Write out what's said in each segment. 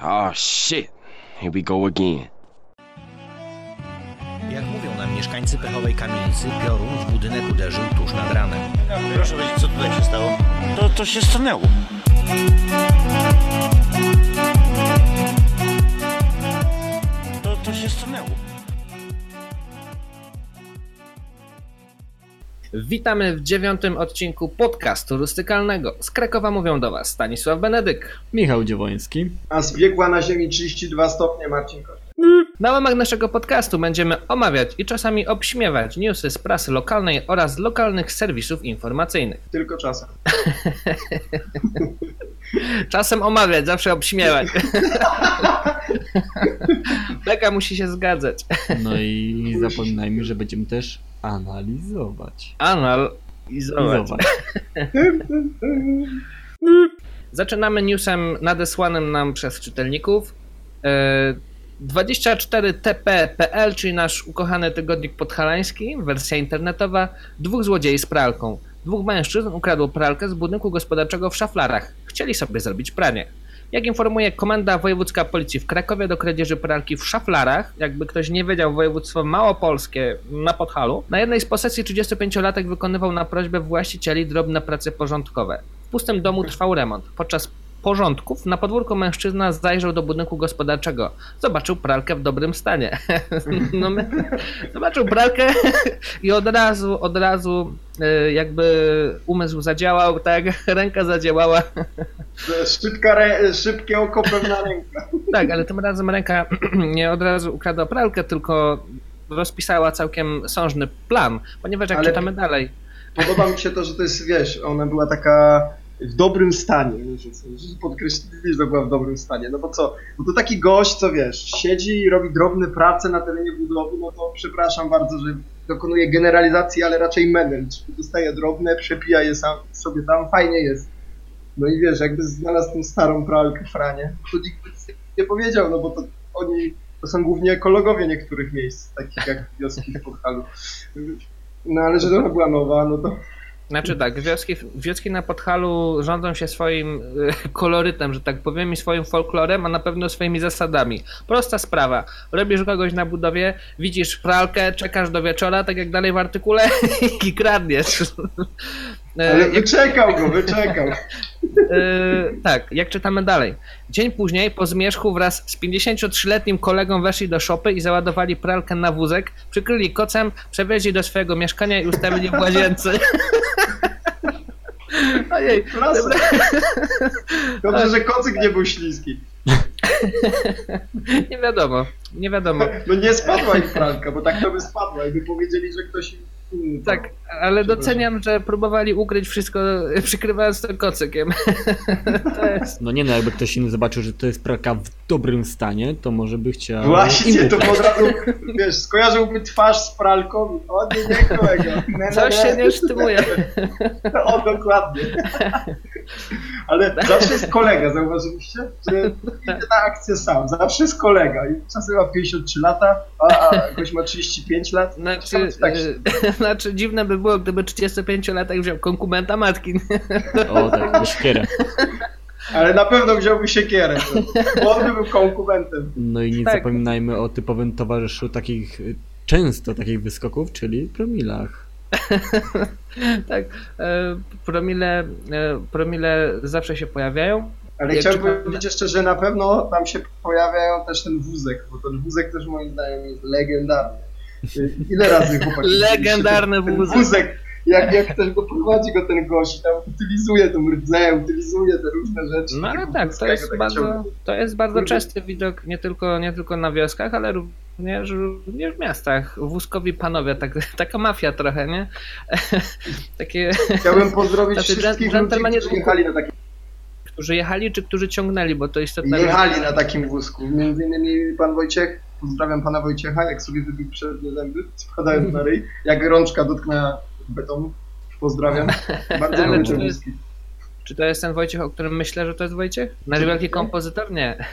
Oh shit. Here we go again. Jak mówią nam mieszkańcy pechowej kamienicy, piorun w budynek uderzył tuż nad ranem. Proszę powiedzieć, co tutaj się stało? To, to się stanęło. Witamy w dziewiątym odcinku podcastu turystykalnego. Z Krakowa mówią do Was Stanisław Benedyk. Michał Dziewoński. A zbiegła na ziemi 32 stopnie Marcin Kosz. Na łamach naszego podcastu będziemy omawiać i czasami obśmiewać newsy z prasy lokalnej oraz lokalnych serwisów informacyjnych. Tylko czasem. Czasem omawiać, zawsze obśmiewać. Beka musi się zgadzać. No i nie zapominajmy, że będziemy też analizować. Anal i I zobacz. zobacz. Zaczynamy newsem nadesłanym nam przez czytelników. E, 24tp.pl, czyli nasz ukochany tygodnik podhalański, wersja internetowa, dwóch złodziei z pralką. Dwóch mężczyzn ukradło pralkę z budynku gospodarczego w Szaflarach. Chcieli sobie zrobić pranie. Jak informuje Komenda Wojewódzka Policji w Krakowie do kradzieży pralki w Szaflarach, jakby ktoś nie wiedział, województwo małopolskie na Podhalu, na jednej z posesji 35-latek wykonywał na prośbę właścicieli drobne prace porządkowe. W pustym domu trwał remont. Podczas porządków na podwórku mężczyzna zajrzał do budynku gospodarczego. Zobaczył pralkę w dobrym stanie. No, my, zobaczył pralkę i od razu, od razu y, jakby umysł zadziałał, tak, ręka zadziałała. Szybka re, szybkie oko, pewna ręka. Tak, ale tym razem ręka nie od razu ukradła pralkę, tylko rozpisała całkiem sążny plan, ponieważ jak Ale- czytamy dalej, Podoba mi się to, że to jest, wiesz, ona była taka w dobrym stanie, że, że była w dobrym stanie. No bo co, bo to taki gość, co wiesz, siedzi i robi drobne prace na terenie budowy, no to przepraszam bardzo, że dokonuje generalizacji, ale raczej menel. Dostaje drobne, przepija je sam, sobie tam, fajnie jest. No i wiesz, jakby znalazł tą starą pralkę Franie, to nikt by nie powiedział, no bo to oni, to są głównie ekologowie niektórych miejsc, takich jak wioski w Podhalu. No ale że ona była nowa, no to Znaczy tak, wioski, wioski na Podhalu rządzą się swoim y, kolorytem, że tak powiem, i swoim folklorem, a na pewno swoimi zasadami. Prosta sprawa. Robisz kogoś na budowie, widzisz pralkę, czekasz do wieczora, tak jak dalej w artykule i kradniesz. Y, Ale wyczekał go, wyczekał. y, tak, jak czytamy dalej. Dzień później po zmierzchu wraz z 53-letnim kolegą weszli do szopy i załadowali pralkę na wózek, przykryli kocem, przewieźli do swojego mieszkania i ustawili w łazience. Ojej. Dobrze, że kocyk nie był śliski. Nie wiadomo, nie wiadomo. No nie spadła im pralka, bo tak to by spadła i by powiedzieli, że ktoś. Tak, ale doceniam, że próbowali ukryć wszystko, przykrywając to kocykiem. To jest... No nie no, jakby ktoś inny zobaczył, że to jest pralka w dobrym stanie, to może by chciał... Właśnie, to od razu, wiesz, skojarzyłby twarz z pralką. O nie, nie, kolego. Nie, nie, Coś się nie sztymuje. O, dokładnie. Ale zawsze jest kolega, zauważyliście? Że idzie na akcję sam, zawsze jest kolega. I czasem ma 53 lata, a, a ktoś ma 35 lat. Znaczy, Tak, e, znaczy, dziwne by było, gdyby 35-latek wziął konkubenta matki. O tak, wyszkierę. Ale na pewno wziąłby siekierę, bo on by był konkubentem. No i nie Tak. zapominajmy o typowym towarzyszu takich, y, często takich wyskoków, czyli promilach. tak, e, promile, e, promile zawsze się pojawiają. Ale Jak chciałbym czytam- powiedzieć jeszcze, że na pewno tam się pojawiają też ten wózek, bo ten wózek też moim zdaniem jest legendarny. Ile razy chłopaki Legendarny wózek. wózek, jak, jak też go prowadzi go ten gość, tam utylizuje tą rdzę, utylizuje te różne rzeczy. No ale tak, to jest tak bardzo, to jest bardzo Kurde. częsty widok nie tylko, nie tylko na wioskach, ale również, również w miastach. Wózkowi panowie, tak, taka mafia trochę, nie? Takie, Chciałbym pozdrowić Tacy wszystkich dżentelmeni ludzi, którzy jechali na takim, którzy jechali czy którzy ciągnęli, bo to istotne. jechali na takim wózku. Między innymi pan Wojciech, pozdrawiam pana Wojciecha, jak sobie wybił przednie zęby, spadając na ryj, jak rączka dotknęła betonu. Pozdrawiam. Bardzo lubię czy to jest- ten Wojciech, o którym myślę, że to jest Wojciech? Nasz wielki kompozytor? Nie.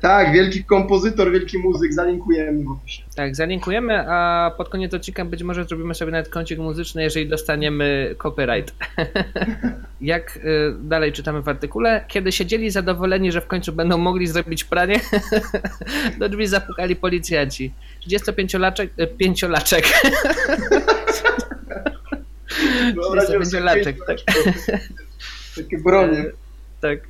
Tak, wielki kompozytor, wielki muzyk, zalinkujemy opisie. Tak, zalinkujemy, a pod koniec odcinka być może zrobimy sobie nawet kącik muzyczny, jeżeli dostaniemy copyright. Jak y, dalej czytamy w artykule, kiedy siedzieli zadowoleni, że w końcu będą mogli zrobić pranie, do drzwi zapukali policjanci. 35-laczek, y, pięciolaczek, Wyobraźcie sobie laczek, laczków. Takie bronie. tak.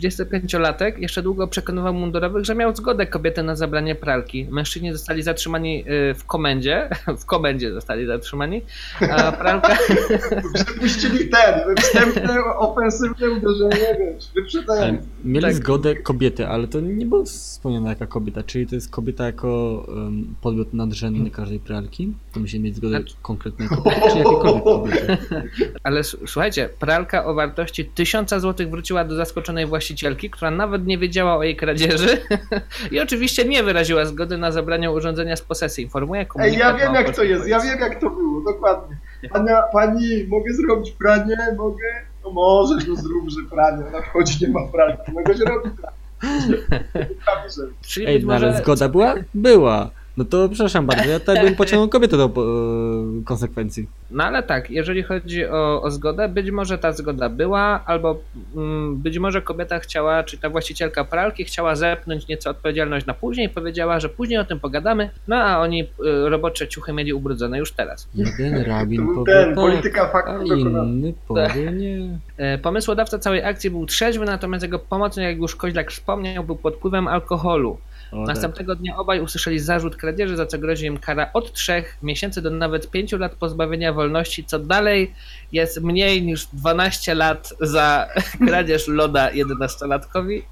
35-latek jeszcze długo przekonywał mundurowych, że miał zgodę kobiety na zabranie pralki. Mężczyźni zostali zatrzymani y, w komendzie, w komendzie zostali zatrzymani, a pralka, Przepuścili ten, wstępne, ofensywne uderzenie, wiesz, Ale wyprzedzające. Mieli Tak. zgodę kobiety, ale to nie było wspomniane jaka kobieta, czyli to jest kobieta jako um, podmiot nadrzędny każdej pralki? To musi mieć zgodę Znaczy- konkretnej kobiety, czy jakiejkolwiek kobiety? Ale słuchajcie, pralka o wartości 1000 zł wróciła do zaskoczonej właścicielki, która nawet nie wiedziała o jej kradzieży i oczywiście nie wyraziła zgody na zabranie urządzenia z posesji. Informuje Ej, komunikat ja wiem jak to jest, ja wiem jak to było, dokładnie. Pania, pani, mogę zrobić pranie? Mogę? No możesz, no zrób, że pranie. Ona wchodzi, nie ma pralki, mogę się robić pranie. Czyli Ej, no może... ale zgoda była? Była. No to przepraszam bardzo, ja tak bym pociągnął kobietę do e, konsekwencji. No ale tak, jeżeli chodzi o, o zgodę, być może ta zgoda była, albo mm, być może kobieta chciała, czy ta właścicielka pralki chciała zepnąć nieco odpowiedzialność na później, powiedziała, że później o tym pogadamy, no a oni y, robocze ciuchy mieli ubrudzone już teraz. Jeden rabin powie ten, tak, polityka a faktów dokonana. inny powie nie. E, Pomysłodawca całej akcji był trzeźwy, natomiast jego pomocnik, jak już Koźlak wspomniał, był pod wpływem alkoholu. O, tak. Następnego dnia obaj usłyszeli zarzut kradzieży, za co grozi im kara od 3 miesięcy do nawet 5 lat pozbawienia wolności, co dalej jest mniej niż 12 lat za kradzież loda 11-latkowi.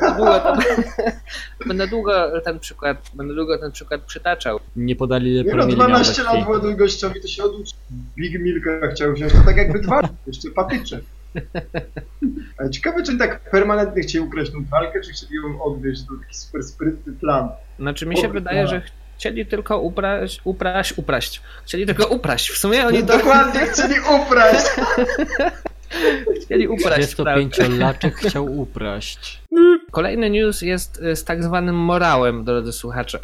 Będę długo, ten, będę długo ten przykład, będę długo ten przykład przytaczał. Nie podali Nie no, promili miał 12 we krwi. lat młodym gościowi to się oduczy. Big Milka chciał wziąć, to tak jakby dwa, jeszcze patyczek. Ale ciekawe, czy tak permanentnie chcieli ukraść tą pralkę, czy chcieli ją odwieźć do taki super sprytny plan. Znaczy mi się wydaje, no. że chcieli tylko upraść, upraść, upraść. Chcieli tylko upraść. W sumie oni to dokładnie chcieli upraść. chcieli upraść. prawda? 25-laczek chciał upraść. Kolejny news jest y, z tak zwanym morałem, drodzy słuchacze.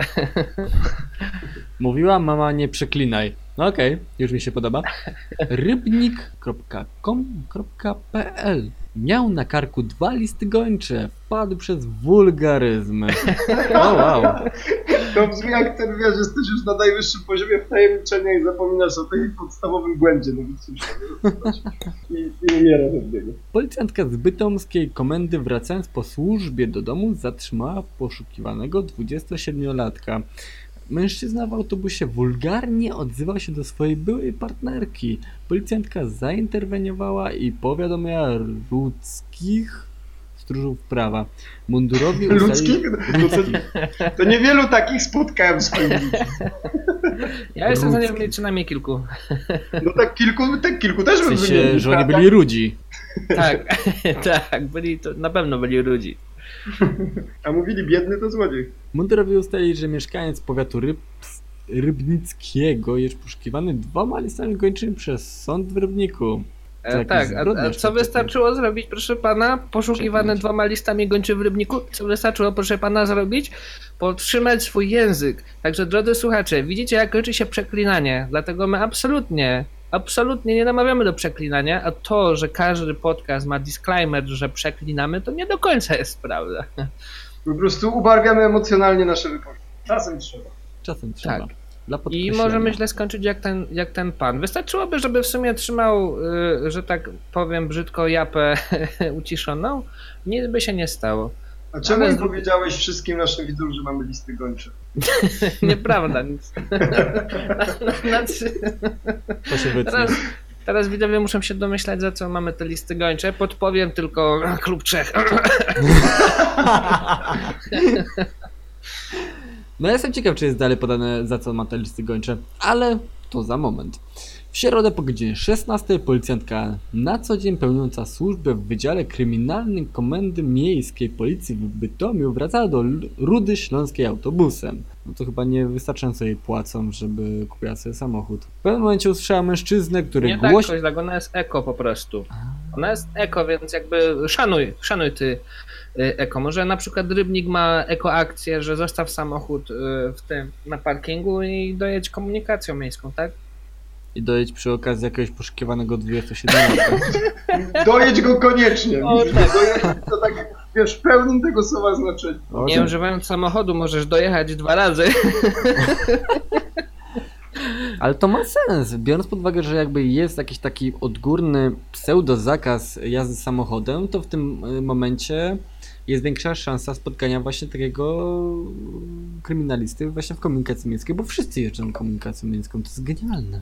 Mówiła mama nie przeklinaj. No okej, już mi się podoba. Rybnik.com.pl Miał na karku dwa listy gończe. Wpadł przez wulgaryzmy. O wow. To brzmi jak ten, wiesz, jesteś już na najwyższym poziomie wtajemniczenia i zapominasz o tej podstawowym błędzie. No I, I umierasz od niego. Policjantka z bytomskiej komendy wracając po służbie do domu zatrzymała poszukiwanego 27-latka. Mężczyzna w autobusie wulgarnie odzywał się do swojej byłej partnerki. Policjantka zainterweniowała i powiadomiła ludzkich stróżów prawa. Mundurowi ustali... Ludzkich? No to, to niewielu takich spotkałem w swoim życiu. Ja jestem za Ludzki. nim przynajmniej kilku. No tak kilku, tak kilku też W bym sensie, wymienił, że oni byli rudzi. Tak, tak, byli to, na pewno byli ludzi. A mówili biedny to złodziej. Mundurowi ustalili, że mieszkaniec powiatu Ryb... Rybnickiego jest poszukiwany dwoma listami gończymi przez sąd w Rybniku. E, tak, a, a co wystarczyło zrobić, proszę pana? Poszukiwany dwoma listami gończy w rybniku. Co wystarczyło, proszę pana, zrobić? Podtrzymać swój język. Także, drodzy słuchacze, widzicie, jak kończy się przeklinanie. Dlatego my absolutnie, absolutnie nie namawiamy do przeklinania, a to, że każdy podcast ma disclaimer, że przeklinamy, to nie do końca jest prawda. Po prostu ubarwiamy emocjonalnie nasze wypowiedzi. Czasem trzeba. Czasem trzeba. Tak. Dla I możemy źle skończyć jak ten, jak ten pan. Wystarczyłoby, żeby w sumie trzymał, y, że tak powiem brzydko, japę uciszoną. Nic by się nie stało. A czemu Ale powiedziałeś wszystkim naszym widzom, że mamy listy gończe? Nieprawda, nic. Znaczy, To się wytnie. teraz, teraz widzowie muszą się domyślać, za co mamy te listy gończe. Podpowiem tylko klub Czech. No ja jestem ciekaw, czy jest dalej podane za co ma te listy gończe, ale to za moment. W środę po godzinie 16 policjantka na co dzień pełniąca służbę w Wydziale Kryminalnym Komendy Miejskiej Policji w Bytomiu wracała do Rudy Śląskiej autobusem. No to chyba nie wystarczająco jej płacą, żeby kupiła sobie samochód. W pewnym momencie usłyszała mężczyznę, który Nie tak, głośno... koźla, ona jest eko po prostu. Ona jest eko, więc jakby szanuj, szanuj ty y, eko. Może na przykład Rybnik ma ekoakcję, że zostaw samochód y, w tym, na parkingu i dojedź komunikacją miejską, tak? I dojedź przy okazji jakiegoś poszukiwanego 27 Dojedź go koniecznie. O, tak. to tak, wiesz, w pełnym tego słowa znaczenia. O, Nie tak. używając samochodu możesz dojechać dwa razy. Ale to ma sens, biorąc pod uwagę, że jakby jest jakiś taki odgórny pseudo zakaz jazdy samochodem, to w tym y, momencie jest większa szansa spotkania właśnie takiego kryminalisty właśnie w komunikacji miejskiej, bo wszyscy jeżdżą komunikacją miejską, to jest genialne.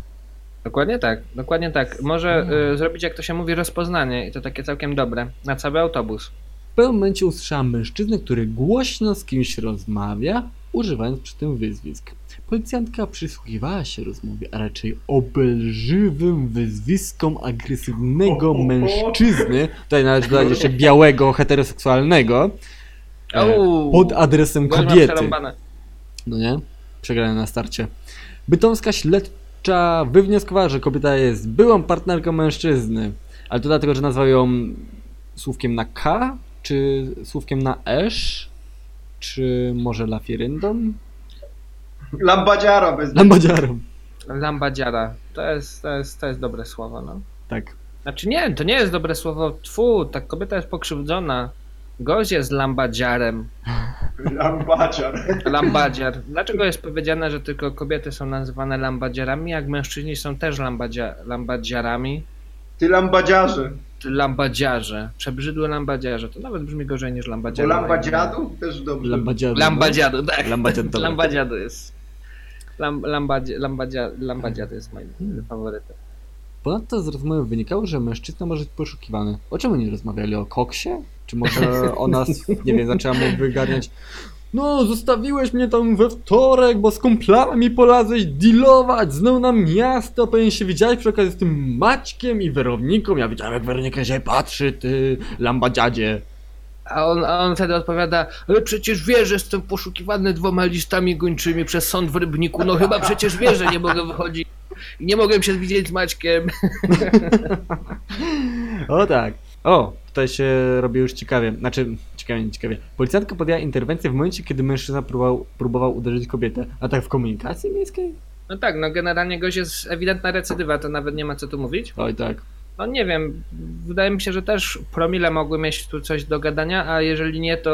Dokładnie tak, dokładnie tak. Może y, zrobić, jak to się mówi, rozpoznanie i to takie całkiem dobre. Na cały autobus. W pewnym momencie usłyszałem mężczyznę, który głośno z kimś rozmawia, używając przy tym wyzwisk. Policjantka przysłuchiwała się rozmowie, a raczej obelżywym wyzwiskom agresywnego mężczyzny, tutaj należy dodać jeszcze białego, heteroseksualnego, e, pod adresem kobiety. No nie? Przegrane na starcie. Bytomska śledcza wywnioskowała, że kobieta jest byłą partnerką mężczyzny. Ale to dlatego, że nazwał ją słówkiem na K, czy słówkiem na esz, czy może lafiryndą? Lambadziara bez Lambadziarą. Lambadziara. To jest, to, jest, to jest dobre słowo, no. Tak. Znaczy nie, to nie jest dobre słowo. Tfu, ta kobieta jest pokrzywdzona. Gość jest lambadziarem. Lambadziar. Lambadziar. Dlaczego jest powiedziane, że tylko kobiety są nazywane lambadziarami, jak mężczyźni są też lambadzia, lambadziarami? Ty lambadziarze. Lambadziarze. Przebrzydłe lambadziarze. To nawet brzmi gorzej niż Bo lambadziarze. lambadziadu też dobrze. Lambadziarą. Lambadziadu, tak. Lambadziad, dobra. Lambadziadu jest. Lam, lambadziad jest moim faworytem. Ponadto z rozmowy wynikało, że mężczyzna może być poszukiwany. O czemu nie rozmawiali? O koksie? Czy może ona, nie wiem, zaczęła mu wygarniać No, zostawiłeś mnie tam we wtorek, bo z kumplami polazłeś dealować, znowu na miasto, pewnie się widziałeś przy okazji z tym Maćkiem i Weroniką. Ja widziałem jak Weronika się patrzy, ty lambadziadzie. A on, a on wtedy odpowiada, ale przecież wiesz, że jestem poszukiwany dwoma listami gończymi przez sąd w Rybniku, no chyba przecież wiesz, że nie mogę wychodzić. I Nie mogłem się widzieć z Maćkiem. O tak. O, tutaj się robi już ciekawie. Znaczy, ciekawie, nie ciekawie. Policjantka podjęła interwencję w momencie, kiedy mężczyzna próbował, próbował uderzyć kobietę. A tak w komunikacji miejskiej? No tak, no generalnie gość jest ewidentna recydywa, to nawet nie ma co tu mówić. Oj tak. No nie wiem, wydaje mi się, że też promile mogły mieć tu coś do gadania, a jeżeli nie, to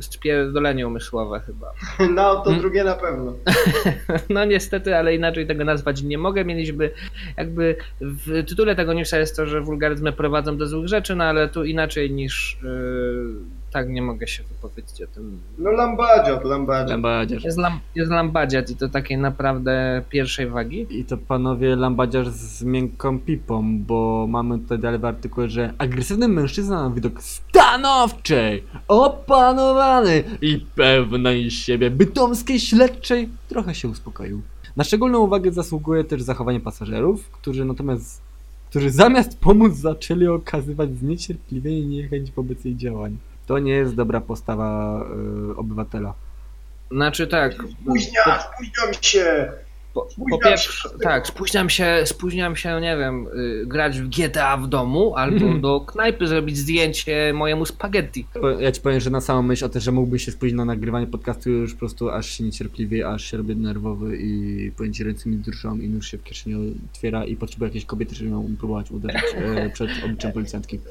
spierdolenie umysłowe chyba. No, to Hmm. drugie na pewno. No niestety, ale inaczej tego nazwać nie mogę. Mieliśmy jakby w tytule tego newsa jest to, że wulgaryzmy prowadzą do złych rzeczy, no ale tu inaczej niż yy, tak nie mogę się wypowiedzieć o tym. No lambadziad, lambadziad. Lambadziarz. Jest, lam, jest lambadziat i to takiej naprawdę pierwszej wagi. I to panowie lambadziarz z miękką pipą, bo mamy tutaj dalej w artykule, że agresywny mężczyzna na widok stanowczej, opanowany i pewnej siebie bytomskiej śledczej trochę się uspokoił. Na szczególną uwagę zasługuje też zachowanie pasażerów, którzy natomiast którzy zamiast pomóc zaczęli okazywać zniecierpliwienie i niechęć wobec jej działań. To nie jest dobra postawa y, obywatela. Znaczy tak. Spóźnia, spóźniam się. Po, pierwsze, się. tak, spóźniam się, spóźniam się, nie wiem, y, grać w GTA w domu albo do knajpy zrobić zdjęcie mojemu spaghetti. Ja ci powiem, że na samą myśl o tym, że mógłbyś się spóźnić na nagrywanie podcastu już po prostu aż się niecierpliwie, aż się robię nerwowy i powiem ci ręce mi drżą i nóż się w kieszeni otwiera i potrzebuję jakiejś kobiety, żeby ją próbować uderzyć e, przed obliczem policjantki. Yy,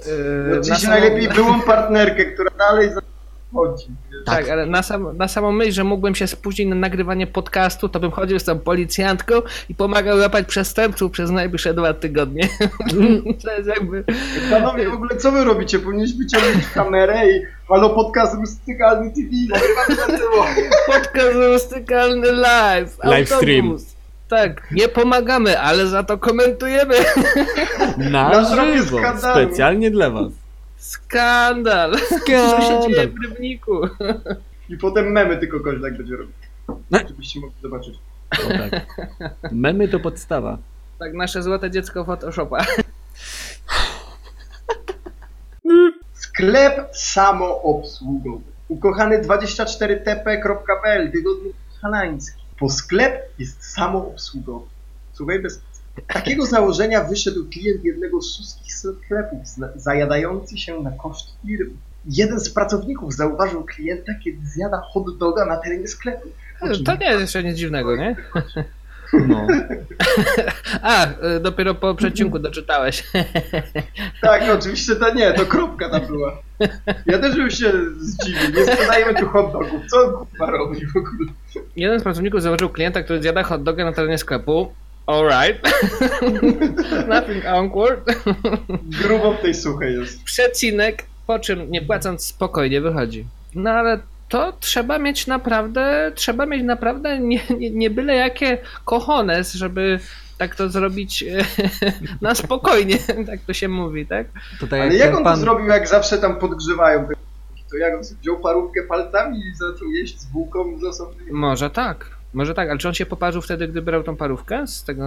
No, na samą- najlepiej byłą partnerkę, która dalej zachodzi. Tak, ale na, sam, na samą myśl, że mógłbym się spóźnić na nagrywanie podcastu, to bym chodził z tą policjantką i pomagał łapać przestępców przez najbliższe dwa tygodnie. to jest jakby... Panowie, w ogóle co wy robicie? Powinniśmy ciągnąć kamerę i halo podcast rustykalny TV, na tyło. Podcast rustykalny live. Live stream. autobus. Tak, nie pomagamy, ale za to komentujemy. Na żywo, specjalnie dla was. Skandal. Co się dzieje Skandal. w Rybniku? I potem memy tylko koźlak będzie robił. No. Żebyście mogli zobaczyć. O, tak. Memy to podstawa. Tak, nasze złote dziecko Photoshopa. Sklep samoobsługowy. Ukochany 24tp.pl Tygodnik Halański. Po sklep jest samoobsługowy. Słuchaj bez takiego założenia wyszedł klient jednego z wszystkich sklepów, zajadający się na koszt firmy. Jeden z pracowników zauważył klienta, kiedy zjada hot doga na terenie sklepu. To nie jest jeszcze nic dziwnego, nie? No. A, y, dopiero po przecinku doczytałeś. Tak, oczywiście to nie, to kropka tam była. Ja też bym się zdziwił, nie sprzedajemy tu hot dogów, co on kurwa robi w ogóle? Jeden z pracowników zauważył klienta, który zjada hot doga na terenie sklepu. Alright. Nothing awkward. Grubo w tej suchej jest. Przecinek, po czym nie płacąc spokojnie wychodzi. No ale to trzeba mieć naprawdę, trzeba mieć naprawdę nie, nie, nie byle jakie cojones, żeby tak to zrobić na spokojnie, tak to się mówi, tak? To tak Ale jak on pan... to zrobił, jak zawsze tam podgrzewają to jak on wziął parówkę palcami i zaczął jeść z bułką z osobnymi? Może tak, może tak, ale czy on się poparzył wtedy, gdy brał tą parówkę z tego,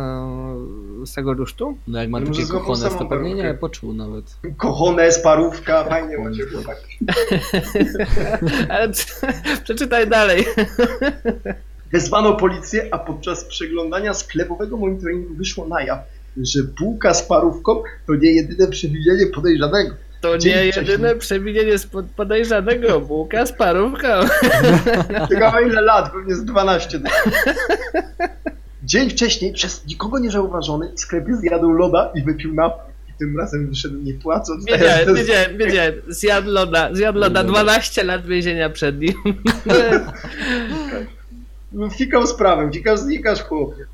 z tego rusztu? No jak ma Ale takie może złapał kochone, to pewnie nie, poczuł nawet. Kochones, parówka, fajnie macie tak. Ale przeczytaj dalej. Wezwano policję, a podczas przeglądania sklepowego monitoringu wyszło na jaw, że bułka z parówką to nie jedyne przewidzienie podejrzanego. To Dzień nie wcześniej. jedyne przewinienie spod podejrzanego, bułka z parówką. Ciekawe ile lat, pewnie z 12. Dzień wcześniej, przez nikogo nie zauważony, w sklepie zjadł loda i wypił napój. I tym razem wyszedł nie płacąc. Wiedziałem, jest- wiedziałem, wiedziałem. Zjadł loda, zjadł loda, 12 lat więzienia przed nim. Fikał z prawem, fikasz znikasz chłopie.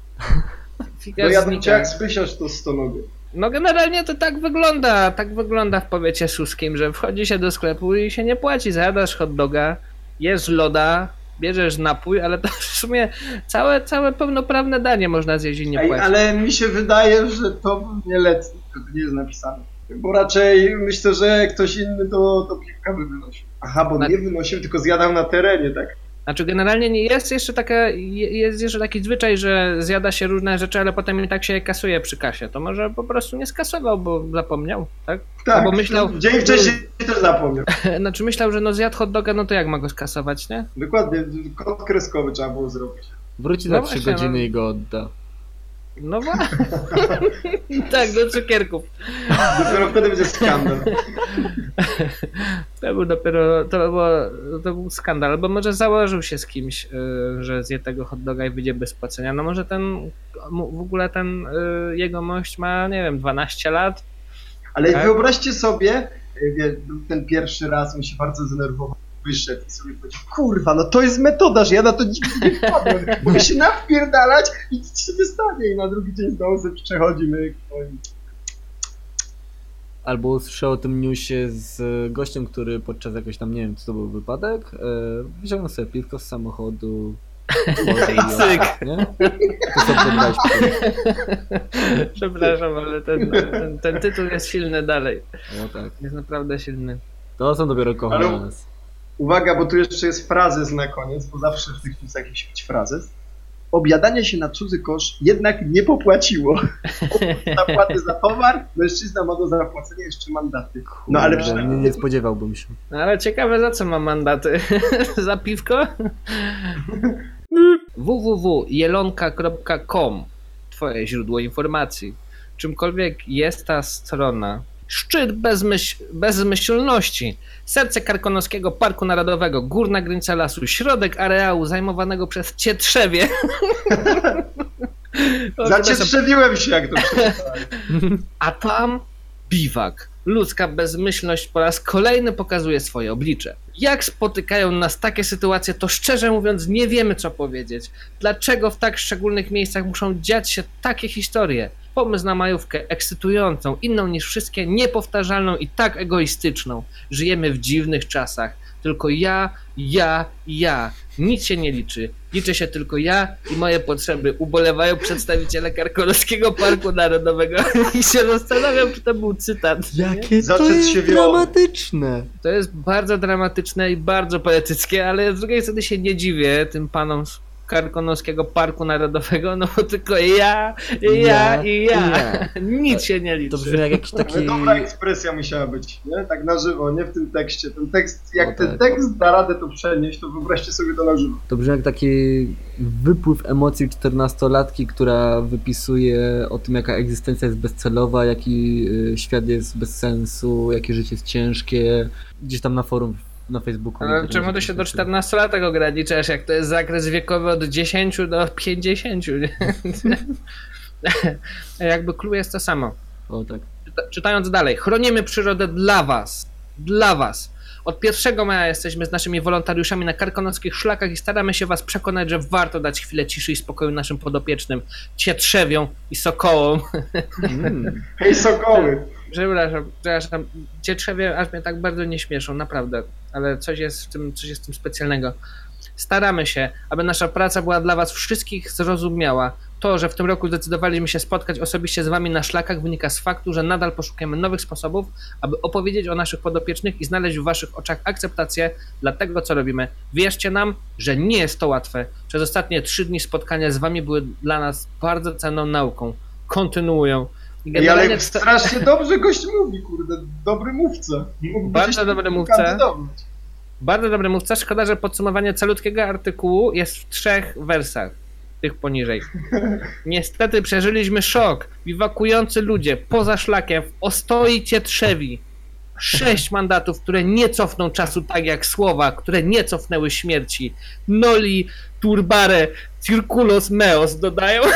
Fikasz No ja bym jak spysiasz to stonogę. No generalnie to tak wygląda, tak wygląda w powiecie suskim, że wchodzi się do sklepu i się nie płaci, zjadasz hot doga, jesz loda, bierzesz napój, ale to w sumie całe, całe pełnoprawne danie można zjeść i nie Ej, płacić. ale mi się wydaje, że to nie lec, to nie jest napisane. Bo raczej myślę, że ktoś inny to, to piwka by wynosił. Aha, bo Na- nie wynosił, tylko zjadał na terenie, tak? Znaczy generalnie nie jest jeszcze taka, je- jest jeszcze taki zwyczaj, że zjada się różne rzeczy, ale potem i tak się je kasuje przy kasie. To może po prostu nie skasował, bo zapomniał, tak? Tak, bo myślał- dzień wcześniej też zapomniał. Znaczy myślał, że no zjadł hot doga, no to jak ma go skasować, nie? Dokładnie, kod kreskowy trzeba było zrobić. Wróci No za właśnie, 3 godziny no. i go odda. No właśnie. tak, do cukierków. Dopiero wtedy będzie skandal. To był dopiero, to, było, to był skandal, bo może założył się z kimś, y, że zje tego hot doga i wyjdzie bez płacenia. No może ten, w ogóle ten y, jego mość ma, nie wiem, 12 lat. Ale Tak. wyobraźcie sobie, y, wie, ten pierwszy raz on się bardzo zdenerwował, wyszedł i sobie powiedział, kurwa, no to jest metoda, że ja na to nigdy nie wpadłem. Mogę się nawpierdalać i nic się nie stanie. I na drugi dzień znowu sobie przechodzimy. Albo usłyszał o tym newsie z gościem, który podczas jakoś tam, nie wiem, co to był wypadek, e, wyciągnął sobie piwko z samochodu. odpadł, Nie? To Przepraszam, ale ten, ten, ten tytuł jest silny dalej. O tak. Jest naprawdę silny. To są dopiero kochane Ale- nas. Uwaga, bo tu jeszcze jest frazes na koniec, bo zawsze w tych newsach musi być frazes. Obiadanie się na cudzy kosz jednak nie popłaciło. Zapłaty za towar, mężczyzna ma do zapłacenia jeszcze mandaty. No ale przynajmniej nie, nie spodziewałbym się. No ale ciekawe za co ma mandaty? za piwko? www.jelonka.com Twoje źródło informacji. Czymkolwiek jest ta strona. Szczyt bezmyśl, bezmyślności. Serce Karkonoskiego Parku Narodowego. Górna granica lasu. Środek areału zajmowanego przez Cietrzewie. Zacietrzewiłem się, jak to a tam biwak. Ludzka bezmyślność po raz kolejny pokazuje swoje oblicze. Jak spotykają nas takie sytuacje, to szczerze mówiąc nie wiemy co powiedzieć. Dlaczego w tak szczególnych miejscach muszą dziać się takie historie? Pomysł na majówkę ekscytującą, inną niż wszystkie, niepowtarzalną i tak egoistyczną. Żyjemy w dziwnych czasach. Tylko ja, ja, ja. Nic się nie liczy. Liczę się tylko ja i moje potrzeby. Ubolewają przedstawiciele Karkonoskiego Parku Narodowego. I się zastanawiam, czy to był cytat. Jakie to jest się dramatyczne! To jest bardzo dramatyczne i bardzo poetyckie, ale z drugiej strony się nie dziwię tym panom z Karkonoskiego Parku Narodowego, no bo tylko ja, ja, Ja i i ja. Nic się nie To liczy. brzmi jak jakiś Ale taki... dobra ekspresja musiała być, nie? Tak na żywo, nie w tym tekście. Ten tekst, jak O, ten tak. tekst da radę to przenieść, to wyobraźcie sobie to na żywo. To brzmi jak taki wypływ emocji czternastolatki, która wypisuje o tym, jaka egzystencja jest bezcelowa, jaki y, świat jest bez sensu, jakie życie jest ciężkie. Gdzieś tam na forum, na Facebooku. Ale czemu to się do coś 14 latek ograniczasz, jak to jest zakres wiekowy od 10 do 50, nie? Jakby clue jest to samo. O tak. Czyta- Czytając dalej, chronimy przyrodę dla was, dla was. Od 1 maja jesteśmy z naszymi wolontariuszami na karkonockich szlakach i staramy się was przekonać, że warto dać chwilę ciszy i spokoju naszym podopiecznym, cietrzewiom i sokołom. Mm. Hej Sokoły! Przepraszam, przepraszam, cietrzewie aż mnie tak bardzo nie śmieszą, naprawdę, ale coś jest w tym, coś jest w tym specjalnego. Staramy się, aby nasza praca była dla was wszystkich zrozumiała. To, że w tym roku zdecydowaliśmy się spotkać osobiście z wami na szlakach wynika z faktu, że nadal poszukujemy nowych sposobów, aby opowiedzieć o naszych podopiecznych i znaleźć w waszych oczach akceptację dla tego, co robimy. Wierzcie nam, że nie jest to łatwe. Przez ostatnie trzy dni spotkania z wami były dla nas bardzo cenną nauką. Kontynuują. I Ej, generalnie ale sta- strasznie dobrze gość mówi, kurde. Dobry mówca. Mógłby Bardzo dobry mówca. Bardzo dobry mówca. Szkoda, że podsumowanie calutkiego artykułu jest w trzech wersach. Tych poniżej. Niestety przeżyliśmy szok. Biwakujący ludzie poza szlakiem w Ostoi Cietrzewi. Sześć mandatów, które nie cofną czasu tak jak słowa, które nie cofnęły śmierci. Noli, turbare, circulos meos dodają.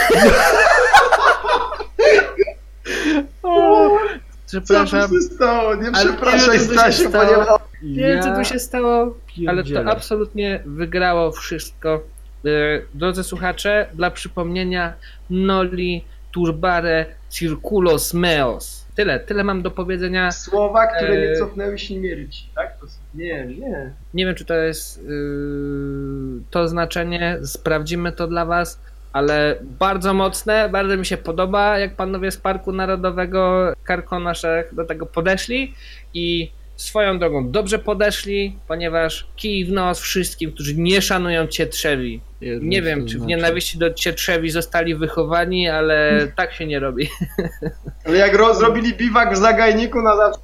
O, Co Przepraszam. tu się stało? Nie przepraszaj nie wiem, co tu się Stasiu, stało. ponieważ... Nie wiem, co tu się stało, ale to absolutnie wygrało wszystko. E, Drodzy słuchacze, dla przypomnienia Noli Turbare Circulos Meos. Tyle, tyle mam do powiedzenia. Słowa, które nie Eee. cofnęły śmierci, tak? To. Nie, nie. Nie wiem, czy to jest yy, to znaczenie. Sprawdzimy to dla Was, ale bardzo mocne, bardzo mi się podoba, jak panowie z Parku Narodowego Karkonoszek do tego podeszli i swoją drogą dobrze podeszli, ponieważ kij w nos wszystkim, którzy nie szanują Cietrzewi. Nie co wiem, czy w znaczy. nienawiści do Cietrzewi zostali wychowani, ale tak się nie robi. Ale jak ro- zrobili biwak w zagajniku na zawsze.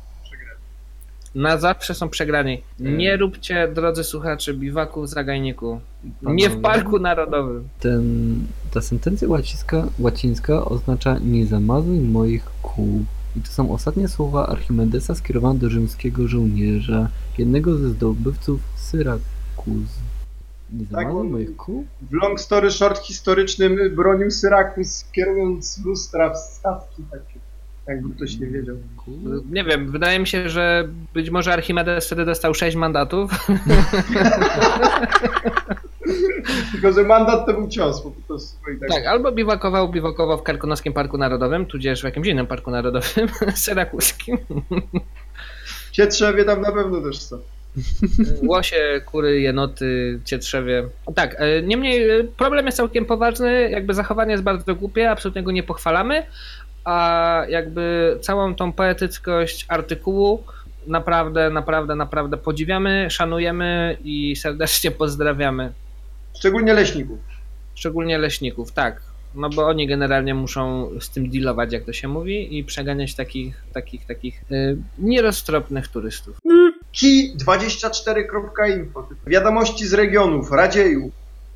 Na zawsze są przegrani. Nie róbcie, drodzy słuchacze, biwaku w zagajniku. Nie w Parku Narodowym. Ten, ta sentencja łacińska, łacińska oznacza nie zamazuj moich kół. I to są ostatnie słowa Archimedesa skierowane do rzymskiego żołnierza, jednego ze zdobywców Syrakuz. Nie Tak, zamazuj on- moich kół? W long story short historycznym bronił Syrakus kierując lustra w statki takie. Jakby ktoś nie wiedział. Nie wiem, wydaje mi się, że być może Archimedes wtedy dostał 6 mandatów. Tylko, że mandat to był cios po prostu. i tak. Tak, albo biwakował, biwakował w Karkonoskim Parku Narodowym, tudzież w jakimś innym parku narodowym, syrakuskim. Cietrzewie tam na pewno też są. Łosie, kury, jenoty, cietrzewie. Tak, e, niemniej e, problem jest całkiem poważny, jakby zachowanie jest bardzo głupie, absolutnie go nie pochwalamy, a jakby całą tą poetyckość artykułu naprawdę, naprawdę, naprawdę podziwiamy, szanujemy i serdecznie pozdrawiamy. Szczególnie leśników. Szczególnie leśników, tak. No bo oni generalnie muszą z tym dealować, jak to się mówi, i przeganiać takich, takich, takich y, nieroztropnych turystów. Ki24.info. Wiadomości z regionów. Radzieju.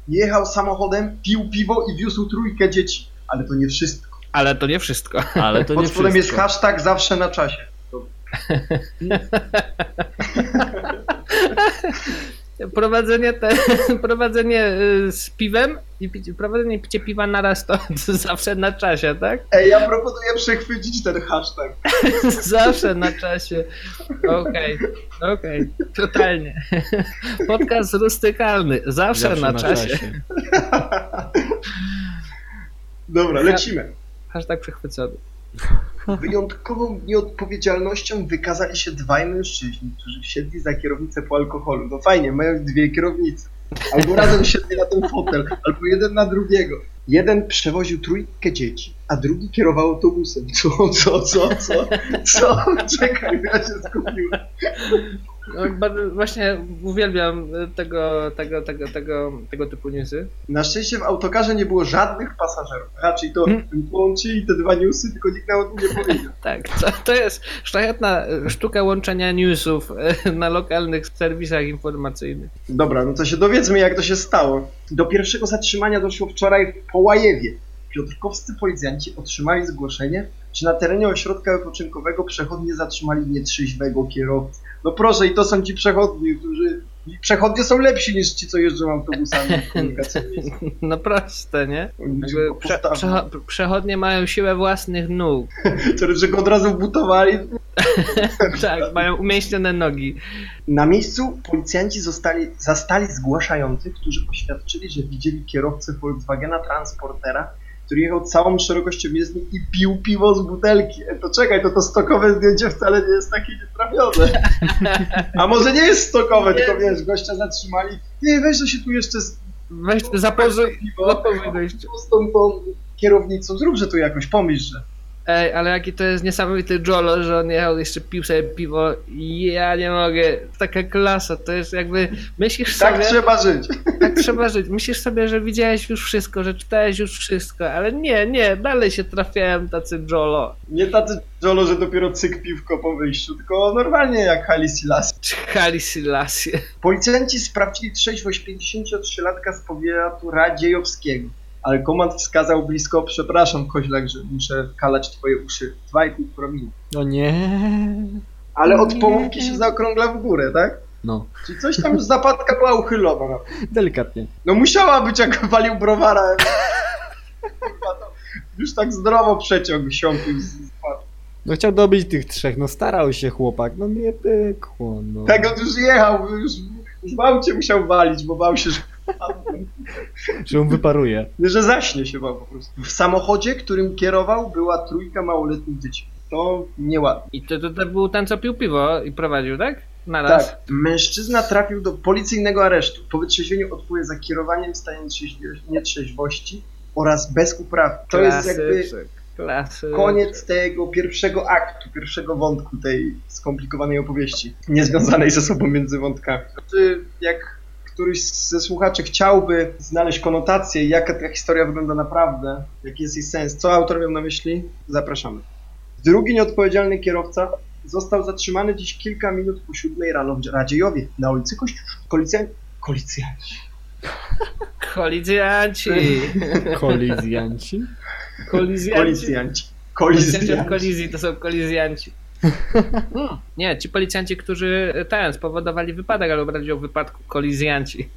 Jechał samochodem, pił piwo i wiózł trójkę dzieci. Ale to nie wszystko. Ale to nie wszystko. Ale to nie Pod spodem jest wszystko. hashtag zawsze na czasie. Prowadzenie, te, prowadzenie y, z piwem i picie, prowadzenie picie piwa naraz to, to zawsze na czasie, tak? Ej, ja proponuję przechwycić ten hashtag. Zawsze na czasie. Okej, okej, totalnie. Podcast rustykalny, zawsze, Zawsze na, czasie. Dobra, lecimy. Hashtag przechwycony. Wyjątkową nieodpowiedzialnością wykazali się dwaj mężczyźni, którzy wsiedli za kierownicę po alkoholu. No fajnie, mają dwie kierownice. Albo razem siedli na ten fotel, albo jeden na drugiego. Jeden przewoził trójkę dzieci, a drugi kierował autobusem. Co, co, co, co? Co? Czekaj, ja się skupiłem. No, właśnie uwielbiam tego, tego, tego, tego, tego typu newsy. Na szczęście w autokarze nie było żadnych pasażerów. Raczej to Hmm. połączyli te dwa newsy, tylko nikt nawet nie powiedział. Tak, to, to jest szlachetna e, sztuka łączenia newsów e, na lokalnych serwisach informacyjnych. Dobra, no to się dowiedzmy, jak to się stało. Do pierwszego zatrzymania doszło wczoraj w Połajewie. Piotrkowscy policjanci otrzymali zgłoszenie, że na terenie ośrodka wypoczynkowego przechodnie zatrzymali nietrzeźwego kierowcę. No proszę, i to są ci przechodni, którzy... Przechodnie są lepsi niż ci, co jeżdżą autobusami komunikacyjnymi. No proste, nie? Prze, przecho- przechodnie mają siłę własnych nóg. że go od razu butowali. Tak, mają umieśnione nogi. Na miejscu policjanci zostali, zastali zgłaszających, którzy oświadczyli, że widzieli kierowcę Volkswagena Transportera, który jechał całą szerokością jezdni i pił piwo z butelki. E, to czekaj, to to stokowe zdjęcie wcale nie jest takie nietrafione. A może nie jest stokowe, tylko wiesz, gościa zatrzymali. Nie, weź to się tu jeszcze z Weź zapozuj, z tą, tą kierownicą, zrób, że tu jakoś pomyśl, że Ej, ale jaki to jest niesamowity Jolo, że on jechał, jeszcze pił sobie piwo. Ja nie mogę. Taka klasa, to jest jakby... Myślisz tak sobie... trzeba żyć. tak trzeba żyć. Myślisz sobie, że widziałeś już wszystko, że czytałeś już wszystko, ale nie, nie, dalej się trafiałem tacy Jolo. Nie tacy Jolo, że dopiero cyk piwko po wyjściu, tylko normalnie jak Haile Selassie. Czy Hali Selassie. Policjanci sprawdzili trzeźwość 53-latka z powiatu Radziejowskiego, ale komand wskazał blisko, przepraszam koźlak, że muszę kalać twoje uszy, 2,5 promili. No nie. Ale od połówki się zaokrągla w górę, tak? No, Czyli coś tam, zapadka była uchylona. No, delikatnie. no musiała być, jak walił browara. Już tak zdrowo przeciąg siąpił z. No chciał dobić tych trzech, no starał się chłopak, no nie pykło, no. Tak on już jechał, już, już w aucie musiał walić, bo bał się, że Że on wyparuje. że zaśnie się bał po prostu. W samochodzie, którym kierował, była trójka małoletnich dzieci. To nieładnie. I to, to, to był ten, co pił piwo i prowadził, tak? Naraz. Tak. Mężczyzna trafił do policyjnego aresztu po wytrzeźwieniu odpowie za kierowaniem w stanie nietrzeźwi- nietrzeźwości oraz bez uprawy. To jest jakby Klasyczek, klasyczek. koniec tego pierwszego aktu, pierwszego wątku tej skomplikowanej opowieści, niezwiązanej ze sobą między wątkami. Czy jak któryś ze słuchaczy chciałby znaleźć konotację, jaka ta historia wygląda naprawdę, jaki jest jej sens, co autor miał na myśli, zapraszamy. Drugi nieodpowiedzialny kierowca został zatrzymany dziś kilka minut po siódmej rano w Radziejowie, na ulicy Kościusz. Kolicjanci... Kolicjanci. Kolicjanci. Kolizjanci. Kolizjanci. Policjanci. Policjanci od Kolizjanci. kolizji to są kolizjanci. Nie, ci policjanci, którzy ten spowodowali wypadek, albo bardziej o wypadku kolizjanci.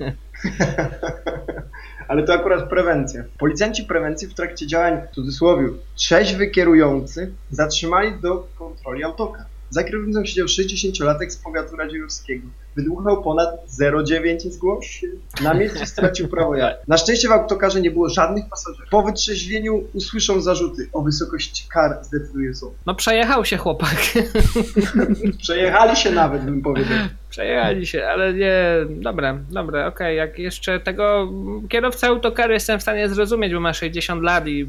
Ale to akurat prewencja. Policjanci prewencji w trakcie działań, w cudzysłowie, trzeźwy kierujący zatrzymali do kontroli autokar. Za kierownicą siedział 60-latek z powiatu radziejowskiego. Wydłuchał ponad 0,9 zgłoś się. Na miejscu stracił prawo jazdy. Na szczęście w autokarze nie było żadnych pasażerów. Po wytrzeźwieniu usłyszą zarzuty. O wysokości kar zdecyduje sąd. No przejechał się chłopak. Przejechali się nawet, bym powiedział. Przejechali się, ale nie. Dobra, dobra, okej. Jak jeszcze tego kierowca autokaru jestem w stanie zrozumieć, bo ma 60 lat i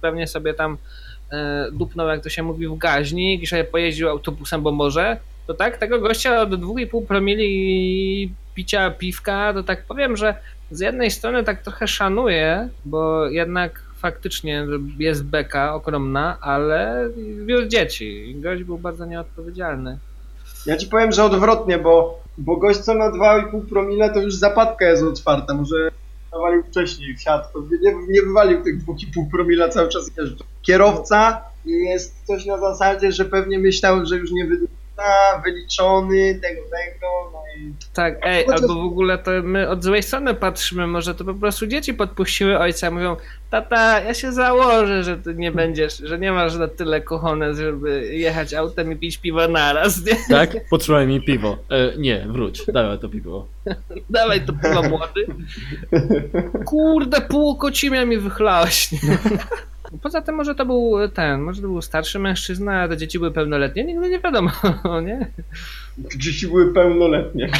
pewnie sobie tam e, dupnął, jak to się mówi, w gaźnik i sobie pojeździł autobusem, bo może. To tak, tego gościa od 2,5 promili picia piwka, to tak powiem, że z jednej strony tak trochę szanuję, bo jednak faktycznie jest beka ogromna, ale wiózł dzieci. Gość był bardzo nieodpowiedzialny. Ja ci powiem, że odwrotnie, bo, bo gość co ma 2,5 promile, to już zapadka jest otwarta. Może nawalił wcześniej to nie, nie wywalił tych 2,5 promila cały czas. Kierowca jest coś na zasadzie, że pewnie myślał, że już nie wyda, wyliczony, tego, tego, no i Tak, ej, Chociaż- albo w ogóle to my od złej strony patrzymy, może to po prostu dzieci podpuściły ojca, mówią, tata, ja się założę, że ty nie będziesz, że nie masz na tyle kochones, żeby jechać autem i pić piwo naraz, nie? Tak? Potrzymaj mi piwo. E, nie, wróć, dawaj to piwo. Dawaj to piwo młody. Kurde, pół kocimia mi wychlałeś. nie? Poza tym może to był ten, może to był starszy mężczyzna, a te dzieci były pełnoletnie, nigdy nie wiadomo, nie? dzieci były pełnoletnie.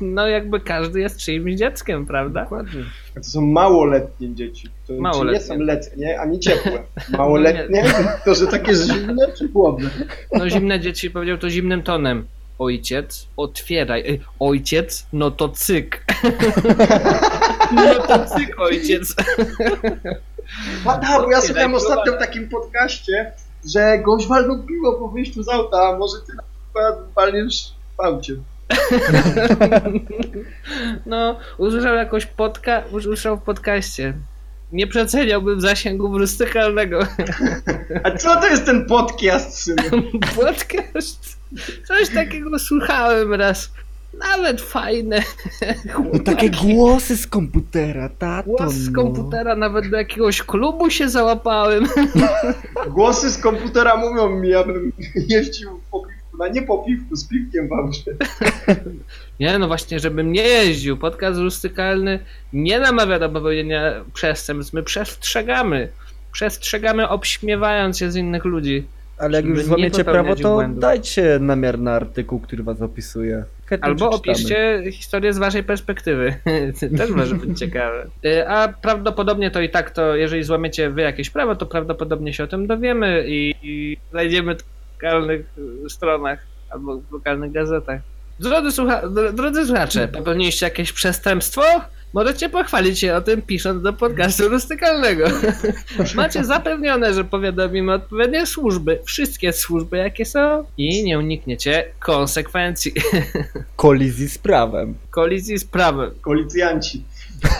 No jakby każdy jest czyimś dzieckiem, prawda? Dokładnie. To są małoletnie dzieci. To Małoletnie. Nie są letnie, ani ciepłe. Małoletnie to, że takie zimne czy chłodne. No zimne dzieci powiedział to zimnym tonem. ojciec, otwieraj. Ojciec, no to cyk. no to cyk, ojciec. A tak, bo ja słuchałem ostatnio w takim podcaście, że gość walnął piwo po wyjściu z auta, a może ty na przykład walniesz w aucie. No, usłyszał jakoś podka, usłyszał w podcaście. Nie przeceniałbym zasięgu rustykalnego. A co to jest ten podcast, synu? Podcast? Coś takiego słuchałem raz. Nawet fajne. No, takie głosy z komputera, tato. Głos z no. komputera, nawet do jakiegoś klubu się załapałem. Głosy z komputera mówią mi, ja bym jeździł po piwku, na nie po piwku, z piwkiem w aucie. Nie, no właśnie, żebym nie jeździł. Podcast rustykalny nie namawia do popełnienia przestępstw. My przestrzegamy. Przestrzegamy, obśmiewając się z innych ludzi. Ale jak już nie złamiecie prawo, to błędów. dajcie namiar na artykuł, który was opisuje. Chętnie Albo opiszcie historię z waszej perspektywy. Też może być ciekawe. Y, A prawdopodobnie to i tak, to jeżeli złamiecie wy jakieś prawo, to prawdopodobnie się o tym dowiemy i, i znajdziemy to w lokalnych y, stronach albo w lokalnych gazetach. Drodzy, słucha- dr- drodzy słuchacze, popełniliście jakieś przestępstwo? Możecie pochwalić się o tym pisząc do podcastu rustykalnego. Macie zapewnione, że powiadomimy odpowiednie służby, wszystkie służby jakie są i nie unikniecie konsekwencji Kolizji z prawem. kolizji z prawem. Koalicjanci.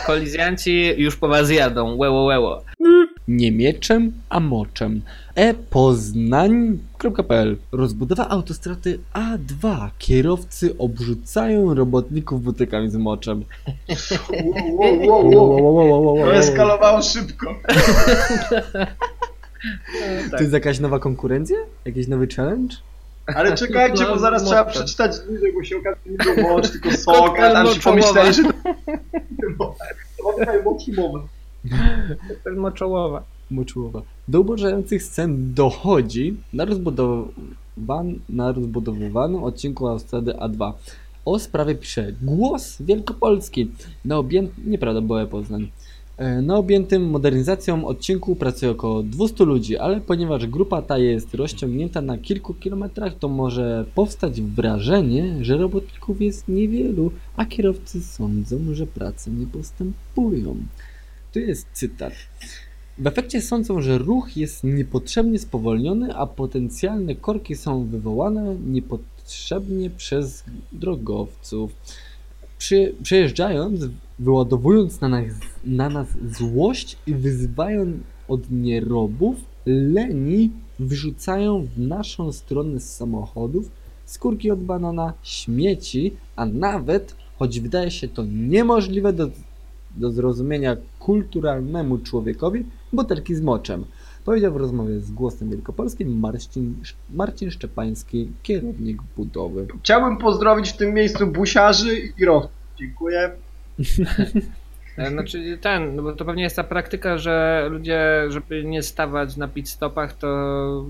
Kolizjanci już po was jadą, łeło łeło. Nie mieczem, a moczem. e-poznań.pl Rozbudowa autostrady A2. Kierowcy obrzucają robotników butykami z moczem. Wow, wow, wow. To eskalowało szybko. To jest jakaś nowa konkurencja? Jakiś nowy challenge? Ale czekajcie, bo zaraz trzeba przeczytać dłużej, bo się okaże, że nie był mocz, tylko sok, a tam się moczołowa. pomyśleli, że to... Koktajl moczołowy. Moczołowa. Moczułowa. Do ubożających scen dochodzi na, rozbudowan, na rozbudowywanym odcinku autostrady A2. O sprawie pisze Głos Wielkopolski. Na objęt... Nieprawda, było Poznań. E, Na objętym modernizacją odcinku pracuje około 200 ludzi, ale ponieważ grupa ta jest rozciągnięta na kilku kilometrach, to może powstać wrażenie, że robotników jest niewielu, a kierowcy sądzą, że prace nie postępują. Tu jest cytat. W efekcie sądzą, że ruch jest niepotrzebnie spowolniony, a potencjalne korki są wywołane niepotrzebnie przez drogowców. Przy, przejeżdżając, wyładowując na nas, na nas złość i wyzywając od nierobów, leni wyrzucają w naszą stronę z samochodów skórki od banana, śmieci, a nawet, choć wydaje się to niemożliwe do, do zrozumienia kulturalnemu człowiekowi, butelki z moczem. Powiedział w rozmowie z Głosem Wielkopolskim Marcin, Marcin Szczepański, kierownik budowy. Chciałbym pozdrowić w tym miejscu busiarzy i kierowców. Dziękuję. E, Znaczy ten, no bo to pewnie jest ta praktyka, że ludzie, żeby nie stawać na pit stopach, to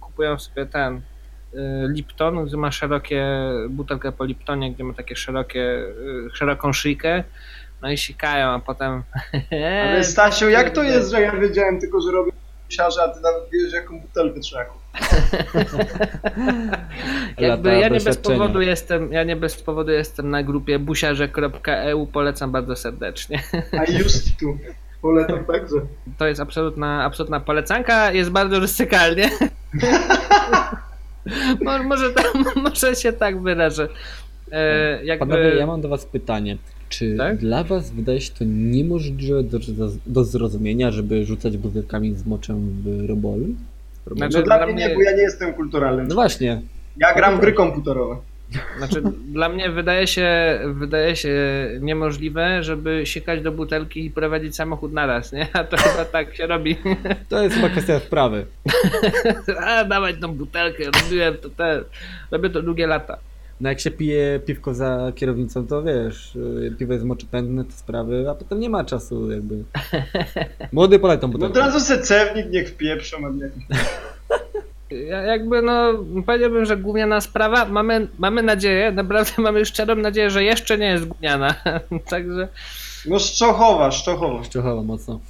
kupują sobie ten y, Lipton, gdzie ma szerokie, butelkę po Liptonie, gdzie ma takie szerokie, y, szeroką szyjkę, no i sikają, a potem... Ale Stasiu, jak to jest, że ja wiedziałem tylko, że robię busiarze, a ty nawet wiesz, jaką butelkę trzeba kupić? Jakby ja nie bez powodu jestem, ja nie bez powodu jestem na grupie busiarze.eu, polecam bardzo serdecznie. A just tu. Polecam także. To jest absolutna, absolutna polecanka, jest bardzo rystykalnie. Mo- może, tam, może się tak wyrażę. E, jakby... Panowie, ja mam do Was pytanie. Czy Tak? dla Was wydaje się to niemożliwe do, do zrozumienia, żeby rzucać butelkami z moczem w robolu? Znaczy, No dla dla mnie nie, bo ja nie jestem kulturalny. No właśnie, Ja gram w gry komputerowe. Znaczy, dla mnie wydaje się, wydaje się niemożliwe, żeby siekać do butelki i prowadzić samochód naraz, nie? A to chyba tak się robi. to jest chyba kwestia wprawy. A, dawać tą butelkę, robiłem to te, robię to długie lata. No jak się pije piwko za kierownicą, to wiesz, y, piwo jest moczopędne, te sprawy, a potem nie ma czasu jakby. Młody polej tą No od butelkę. razu se cewnik niech wpieprzą, a nie jakiś... Ja, jakby no, powiedziałbym, że gówniana sprawa, mamy, mamy nadzieję, naprawdę mamy szczerą nadzieję, że jeszcze nie jest gówniana. Także No Szczochowa, Szczochowa. Szczochowa mocno.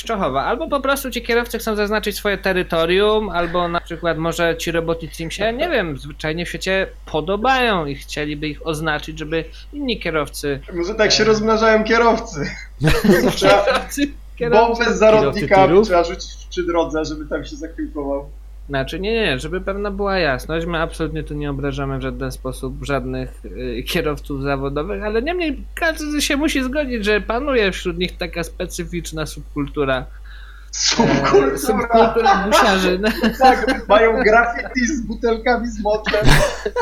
Z Czochowa. Albo po prostu ci kierowcy chcą zaznaczyć swoje terytorium, albo na przykład może ci robotnicy im się, nie wiem, zwyczajnie w świecie podobają i chcieliby ich oznaczyć, żeby inni kierowcy. Może tak się rozmnażają kierowcy. Kierowcy, kierowcy. bombę z zarodnikami tirów? trzeba rzucić przy drodze, żeby tam się zakiełkował. Znaczy, nie, nie, żeby pewna była jasność, my absolutnie tu nie obrażamy w żaden sposób żadnych y, kierowców zawodowych, ale niemniej każdy się musi zgodzić, że panuje wśród nich taka specyficzna subkultura. E, Subkultura. subkultura busiarzy. No, Tak, mają graffiti z butelkami z moczem,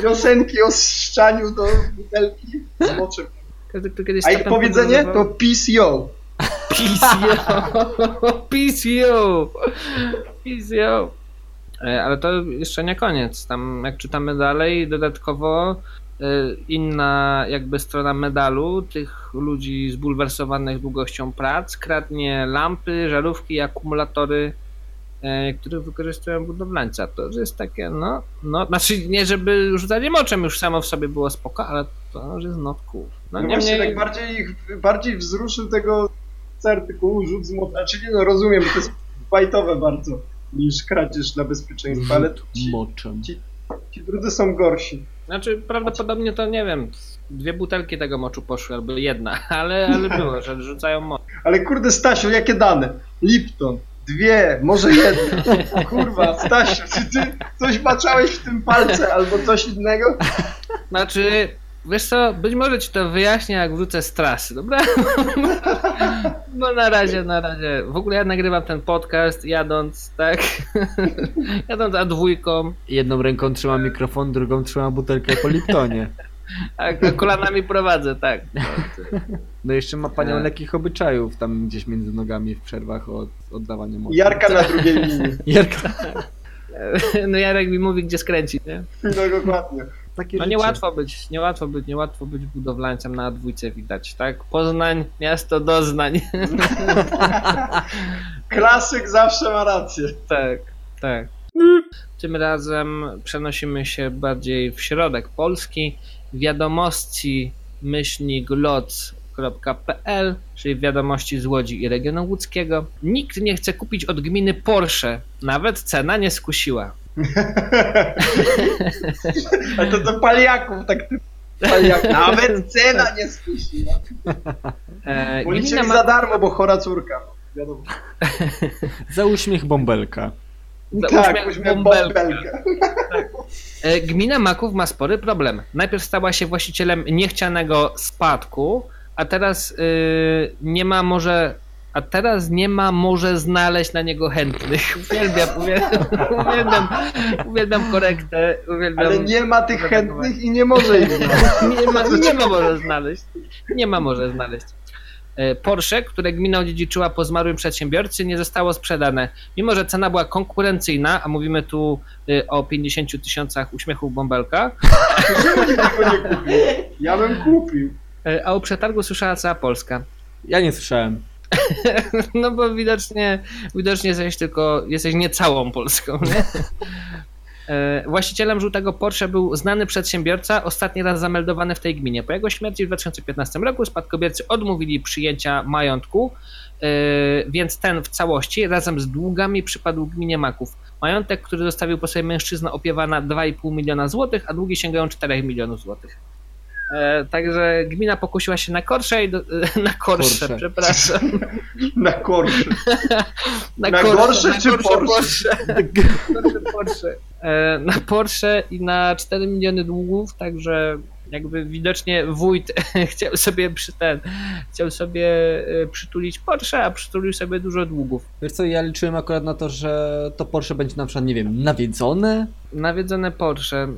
piosenki o szczaniu do butelki z moczem. Każdy, kto kiedyś A ich powiedzenie to. PCO! PCO! PCO! E, Ale to jeszcze nie koniec. Tam jak czytamy dalej, dodatkowo e, inna jakby strona medalu tych ludzi zbulwersowanych długością prac kradnie lampy, żarówki i akumulatory, e, których wykorzystują budowlańca. To jest takie, no, no, znaczy nie żeby rzucanie moczem już samo w sobie było spoko, ale to już jest not cool. No, No nie właśnie, mniej, tak bardziej, ich- bardziej wzruszył tego artykułu rzut z moczem. Czyli no rozumiem, że to jest fajtowe bardzo niż kradzież dla bezpieczeństwa, ale tu ci, Moczem. ci drudzy są gorsi. Znaczy, prawdopodobnie to nie wiem, dwie butelki tego moczu poszły, albo jedna, ale, ale było, że rzucają moc. Ale kurde Stasiu, jakie dane? Lipton. Dwie, może jedna. Kurwa, Stasiu, czy ty coś maczałeś w tym palce albo coś innego? Znaczy, wiesz co, być może ci to wyjaśnię, jak wrócę z trasy, dobra? Bo na razie, na razie. W ogóle ja nagrywam ten podcast jadąc, tak? jadąc a dwójką, Jedną ręką trzyma mikrofon, drugą trzyma butelkę po Liptonie. a kolanami prowadzę, tak. No jeszcze ma panią Tak. lekkich obyczajów tam gdzieś między nogami w przerwach od oddawania mocy. Jarka na drugiej linii. Jarka. No Jarek mi mówi, gdzie skręcić, nie? No dokładnie. Takie No życie. niełatwo być, niełatwo być, niełatwo być budowlańcem na dwójce widać, tak? Poznań, miasto doznań. Klasyk zawsze ma rację. tak, tak. Tym razem przenosimy się bardziej w środek Polski. Wiadomości myślnik loc.pl, czyli wiadomości z Łodzi i regionu łódzkiego. Nikt nie chce kupić od gminy Porsche. Nawet cena nie skusiła. A to do paliaków tak ty... Paliaków. Nawet cena nie. E, Bo gmina liczyli ma- za darmo, bo chora córka. Wiadomo. Za uśmiech bąbelka. za tak, uśmiech uśmiech bąbelka. bąbelkę. E, Gmina Maków ma spory problem. Najpierw stała się właścicielem niechcianego spadku, a teraz y, nie ma może. A teraz nie ma może znaleźć na niego chętnych. Uwielbiam, uwielbiam, uwielbiam, uwielbiam korektę. Uwielbiam, Ale nie ma tych chętnych i nie może ich znaleźć. nie ma, nie ma może znaleźć. Nie ma może znaleźć. E, Porsche, które gmina odziedziczyła po zmarłym przedsiębiorcy, nie zostało sprzedane. Mimo, że cena była konkurencyjna, a mówimy tu y, o 50 tysiącach uśmiechów bąbelka? Ja bym kupił. e, a o przetargu słyszała cała Polska. Ja nie słyszałem. No bo widocznie, widocznie jesteś tylko, jesteś nie całą Polską, nie? E, Właścicielem żółtego Porsche był znany przedsiębiorca, ostatni raz zameldowany w tej gminie. Po jego śmierci w 2015 roku spadkobiercy odmówili przyjęcia majątku, e, więc ten w całości razem z długami przypadł gminie Maków. Majątek, który zostawił po sobie mężczyzna opiewa na 2,5 miliona złotych, a długi sięgają 4 milionów złotych. E, Także gmina pokusiła się na korsze i do, na korsze, Porsche. przepraszam. Na korszy. Na, Na Porsche, gorsze na czy gorsze Porsche? Porsche, Porsche. E, Na Porsche i na 4 miliony długów, także jakby widocznie wójt chciał sobie przy ten, chciał sobie e, przytulić Porsche, a przytulił sobie dużo długów. Wiesz co, ja liczyłem akurat na to, że to Porsche będzie na przykład, nie wiem, nawiedzone. Nawiedzone Porsche.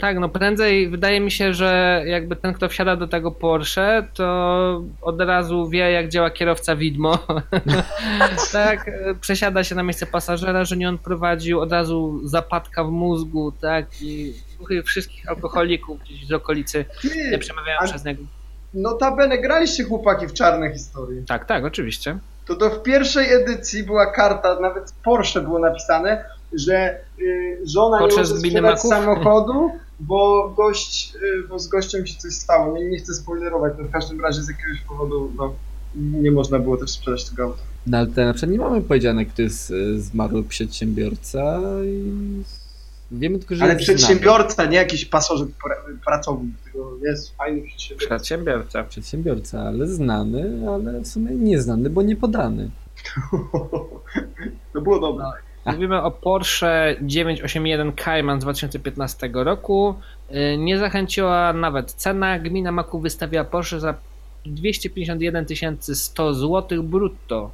Tak, no prędzej wydaje mi się, że jakby ten, kto wsiada do tego Porsche, to od razu wie, jak działa kierowca widmo. tak, przesiada się na miejsce pasażera, że nie on prowadził, od razu zapadka w mózgu, tak, i wszystkich alkoholików gdzieś z okolicy nie Ty, przemawiają a- przez niego. notabene graliście chłopaki w czarne historie. Tak, tak, oczywiście. To do w pierwszej edycji była karta, nawet Porsche było napisane, że y, żona nie może sprzedać samochodu, bo gość, y, bo z gościem się coś stało. Nie, nie chcę spoilerować, to w każdym razie z jakiegoś powodu, no, nie można było też sprzedać tego auta. No ale tutaj na przykład nie mamy powiedziane, kto jest e, zmarły przedsiębiorca i wiemy tylko, że Ale przedsiębiorca, nie jakiś pasożyt, pra- pracownik, tylko jest fajny przedsiębiorca. Przedsiębiorca. Przedsiębiorca, ale znany, ale w sumie nieznany, bo nie podany. To było dobre. Mówimy o Porsche 981 Cayman z 2015 roku. Yy, Nie zachęciła nawet cena. Gmina Maku wystawiła Porsche za 251 100 zł brutto.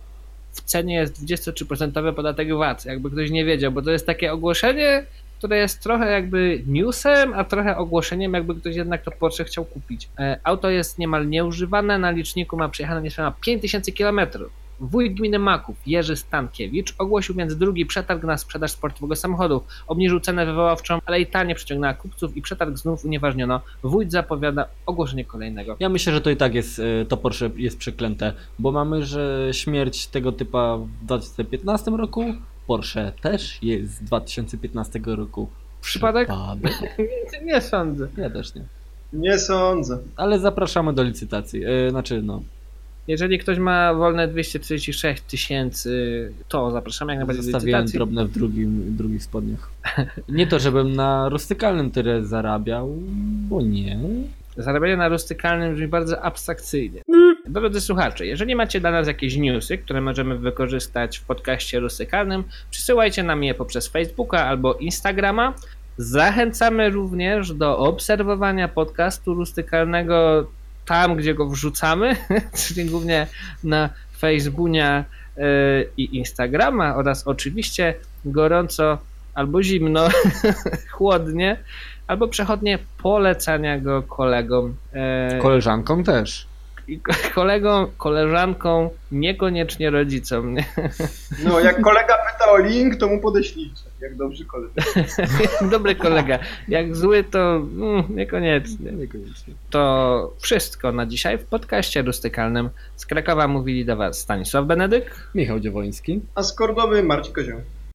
W cenie jest 23% podatek VAT, jakby ktoś nie wiedział, bo to jest takie ogłoszenie, które jest trochę jakby newsem, a trochę ogłoszeniem, jakby ktoś jednak to Porsche chciał kupić. E, Auto jest niemal nieużywane, na liczniku ma przejechane niespełna 5000 km. Wójt gminy Maków, Jerzy Stankiewicz, ogłosił więc drugi przetarg na sprzedaż sportowego samochodu. Obniżył cenę wywoławczą, ale i ta nie przyciągnęła kupców i przetarg znów unieważniono. Wójt zapowiada ogłoszenie kolejnego. Ja myślę, że to i tak jest, e, to Porsche jest przeklęte, bo mamy, że śmierć tego typa w 2015 roku, Porsche też jest z 2015 roku. Przypadek? Przypadek. Nie sądzę. Ja też nie. Nie sądzę. Ale zapraszamy do licytacji. E, znaczy, no, Jeżeli ktoś ma wolne 236 tysięcy, to zapraszamy jak najbardziej licytacji. drobne w drugim, drugich spodniach. Nie to, żebym na rustykalnym tyle zarabiał, bo nie. Zarabianie na rustykalnym brzmi bardzo abstrakcyjnie. Drodzy słuchacze, jeżeli macie dla nas jakieś newsy, które możemy wykorzystać w podcaście rustykalnym, przysyłajcie nam je poprzez Facebooka albo Instagrama. Zachęcamy również do obserwowania podcastu rustykalnego tam, gdzie go wrzucamy, czyli głównie na Facebooka yy, i Instagrama oraz oczywiście gorąco albo zimno, chłodnie, albo przechodnie polecania go kolegom. e, Koleżankom też. i ko- kolegom, koleżankom, niekoniecznie rodzicom. Nie? No, jak kolega pyta o link, to mu podeślijcie. Jak dobrzy kolega. Dobry kolega. Jak zły, to mm, niekoniecznie. Niekoniecznie. To wszystko na dzisiaj w podcaście rustykalnym. Z Krakowa mówili do Was Stanisław Benedyk. Michał Dziewoński. A z Kordowy Marcin Kozioł.